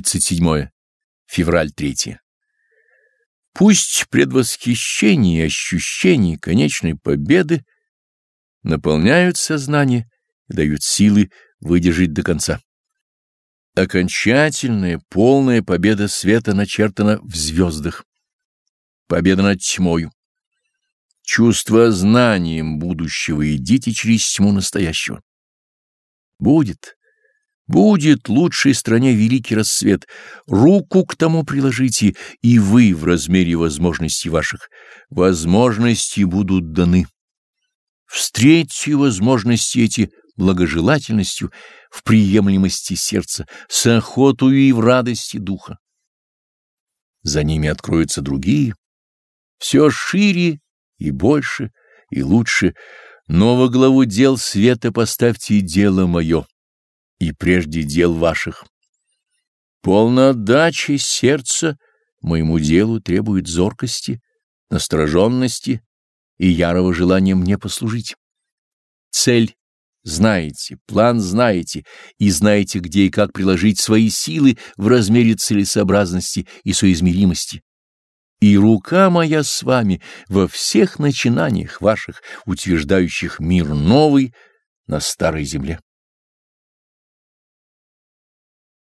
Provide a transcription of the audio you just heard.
37 февраль 3. Пусть предвосхищение и ощущение конечной победы наполняют сознание и дают силы выдержать до конца. Окончательная, полная победа света начертана в звездах. Победа над тьмою. Чувство знанием будущего идите через тьму настоящего. Будет, будет лучшей стране великий рассвет. Руку к тому приложите, и вы в размере возможностей ваших. Возможности будут даны. Встретьте возможности эти благожелательностью, в приемлемости сердца, с охотою и в радости духа. За ними откроются другие, все шире и больше, и лучше, но во главу дел света поставьте дело мое, и прежде дел ваших. Полная отдача сердца моему делу требует зоркости, настороженности и ярого желания мне послужить. Цель знаете, план знаете, и знаете, где и как приложить свои силы в размере целесообразности и соизмеримости. И рука моя с вами во всех начинаниях ваших, утверждающих мир новый на старой земле.